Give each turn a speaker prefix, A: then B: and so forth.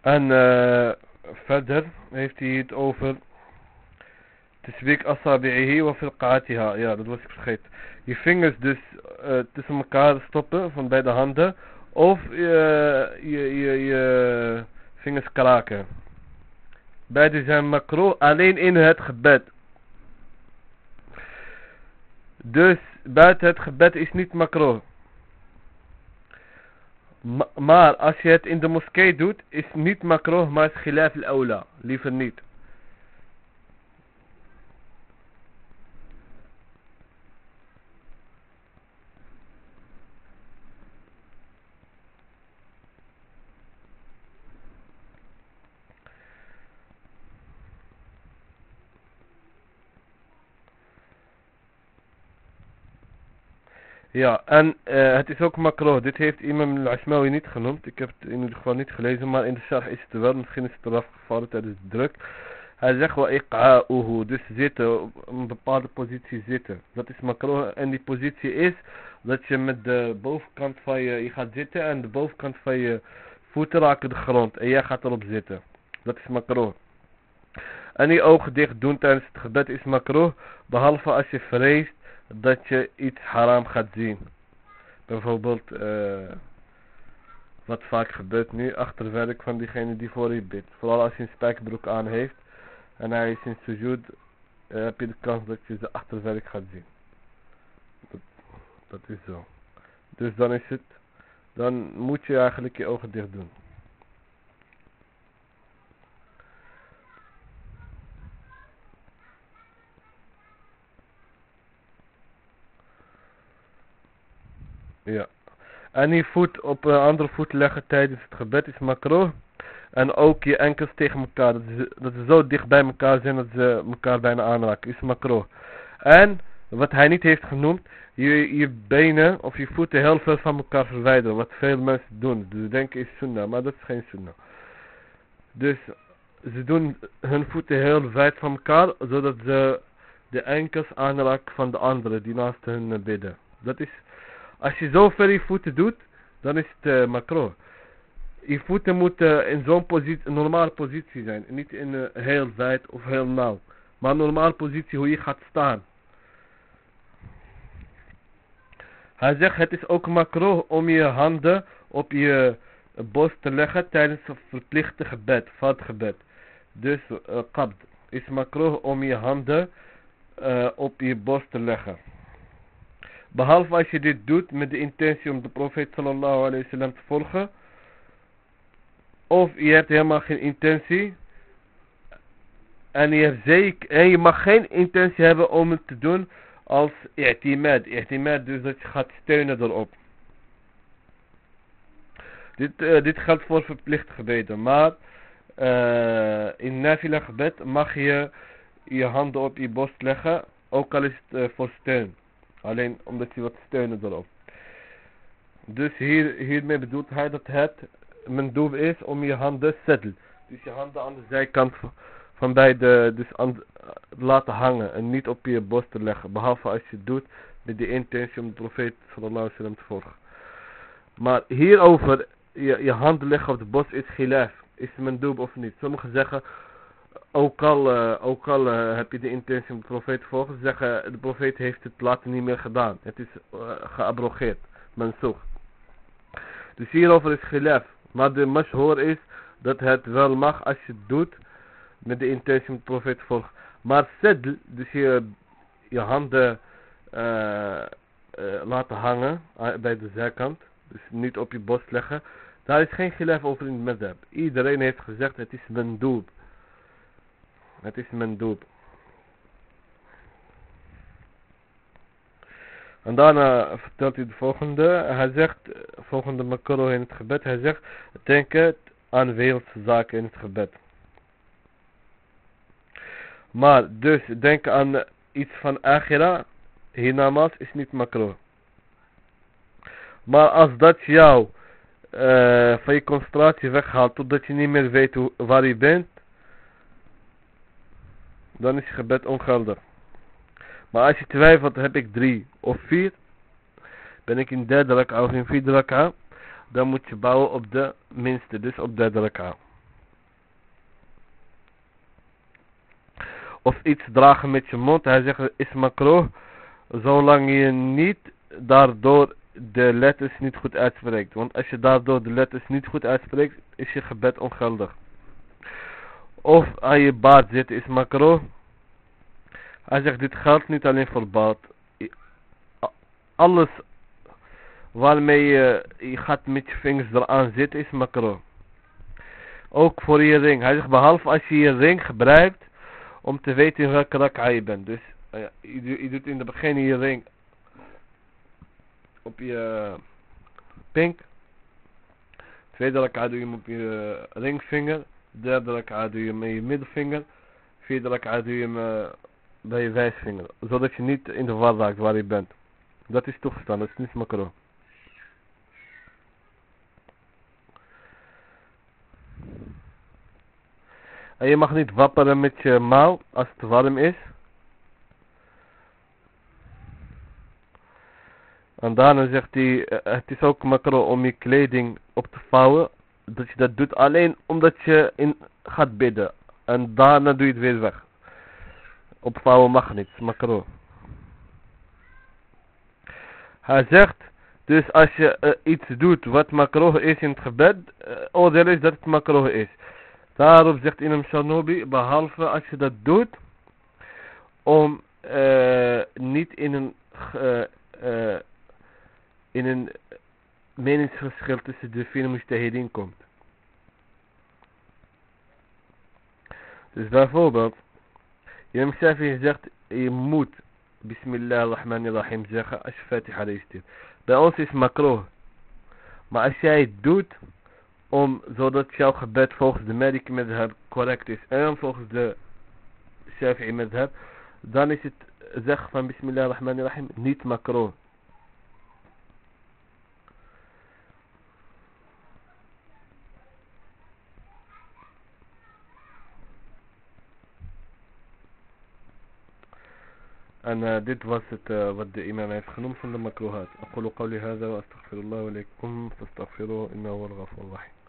A: En uh, verder heeft hij het over Tiswik asabi'ihi wa filqatiha. Ja, dat was ik vergeten. Je vingers dus uh, tussen elkaar stoppen van beide handen. Of je, je, je, je vingers kraken. Beide zijn makro alleen in het gebed. Dus buiten het gebed is niet makro. Maar als je het in de moskee doet, is niet makro, maar is khilaf al-awla. Liever niet. Ja, en uh, het is ook makro. Dit heeft Imam al-Ashmawi niet genoemd. Ik heb het in ieder geval niet gelezen, maar in de sharh is het wel. Misschien is het eraf gevallen tijdens de druk. Hij zegt wa iqa'uhu, dus zitten, op een bepaalde positie zitten. Dat is makro. En die positie is dat je met de bovenkant van je, je gaat zitten en de bovenkant van je voeten raken de grond. En jij gaat erop zitten. Dat is makro. En die ogen dicht doen tijdens het gebed is makro. Behalve als je vreest dat je iets haram gaat zien. Bijvoorbeeld, uh, wat vaak gebeurt nu, achterwerk van diegene die voor je bidt. Vooral als je een spijkerbroek aan heeft en hij is in sujud, uh, heb je de kans dat je de achterwerk gaat zien. Dat, dat is zo. Dus dan is het, dan moet je eigenlijk je ogen dicht doen. Ja. En je voet op een andere voet leggen tijdens het gebed is makro. En ook je enkels tegen elkaar. Dat, is, dat ze zo dicht bij elkaar zijn dat ze elkaar bijna aanraken. Is makro. En wat hij niet heeft genoemd. Je, je benen of je voeten heel veel van elkaar verwijderen. Wat veel mensen doen. Dus denken is sunnah. Maar dat is geen sunnah. Dus ze doen hun voeten heel wijd van elkaar. Zodat ze de enkels aanraken van de anderen die naast hun bidden. Dat is als je zo ver je voeten doet, dan is het uh, macro. Je voeten moeten in zo'n normale positie zijn. Niet in uh, heel wijd of heel nauw. Maar normale positie hoe je gaat staan. Hij zegt het is ook macro om je handen op je borst te leggen tijdens het verplichte gebed, gebed. Dus uh, qabd is macro om je handen op je borst te leggen. Behalve als je dit doet met de intentie om de profeet sallallahu alayhi wasallam te volgen. Of je hebt helemaal geen intentie. En je, zeker, en je mag geen intentie hebben om het te doen als i'timad. I'timad dus dat je gaat steunen erop. Dit, uh, dit geldt voor verplicht gebeden. Maar uh, in nafila gebed mag je je handen op je borst leggen. Ook al is het uh, voor steun. Alleen omdat hij wat steunen erop. Dus hier, hiermee bedoelt hij dat het mijn doel is om je handen zetel. Dus je handen aan de zijkant van beide dus aan, laten hangen en niet op je borst te leggen. Behalve als je het doet met de intentie om de profeet sallallahu alaihi wasallam te volgen. Maar hierover, je, je handen leggen op de borst is gilaf. Is mijn doel of niet? Sommigen zeggen ook al, uh, ook al uh, heb je de intentie om de profeet te volgen, ze zeggen de profeet heeft het later niet meer gedaan. Het is uh, geabrogeerd, mansukh. Dus hierover is gelef. Maar de mashhoor is dat het wel mag als je het doet met de intentie om de profeet te volgen. Maar sedl, dus je, je handen laten hangen bij de zijkant, dus niet op je borst leggen, daar is geen gelef over in het madhab. Iedereen heeft gezegd het is mendoob. Het is mendoob. En daarna vertelt hij de volgende. Hij zegt, volgende makro in het gebed. Hij zegt, denk aan wereldse zaken in het gebed. Maar dus denk aan iets van agira. Hiernamaals is niet makro. Maar als dat jou uh, van je concentratie weghaalt totdat je niet meer weet waar je bent dan is je gebed ongeldig. Maar als je twijfelt, heb ik drie of vier, ben ik in derde rak'a of in vierde rak'a, dan moet je bouwen op de minste, dus op derde rak'a. Of iets dragen met je mond, hij zegt is makroh, zolang je niet daardoor de letters niet goed uitspreekt. Want als je daardoor de letters niet goed uitspreekt, is je gebed ongeldig. Of aan je baard zitten is makro. Hij zegt dit geldt niet alleen voor baard. Alles waarmee je, gaat met je vingers eraan zitten is makro. Ook voor je ring. Hij zegt behalve als je je ring gebruikt om te weten in welke rak'a je bent. Dus je, je, doet in het begin je ring op je pink. Tweede rak'a doe je hem op je ringvinger. Derde rak'a doe je met je middelvinger. Vierde rak'a doe je bij je wijsvinger. Zodat je niet in de war raakt waar je bent. Dat is toegestaan, dat is niet makro. En je mag niet wapperen met je mouw als het warm is. En daarna zegt hij, eh, het is ook makro om je kleding op te vouwen. Dat je dat doet alleen omdat je in gaat bidden. En daarna doe je het weer weg. Opvouwen mag niet, makro. Hij zegt, dus als je uh, iets doet wat makro is in het gebed, uh, oordeel is dat het makro is. Daarop zegt Imam Shanobi, behalve als je dat doet, om uh, niet in een, in een meningsverschil tussen de vier mujtahidin komt. Dus bijvoorbeeld, Imam Shafi zegt, je moet Bismillah ar-Rahman ar-Rahim zeggen als je Fatiha leest. Bij ons is makro. Maar als jij het doet, om, zodat jouw gebed volgens de Maliki madhab correct is en volgens de Shafi'i madhab, dan is het zeg van Bismillah ar-Rahman ar-Rahim niet makro. أنا ضد واسطة آه، ود إمام يسخنون كل المكروهات أقول قولي هذا وأستغفر الله ولكم فاستغفروه إنه هو الغفور الرحيم.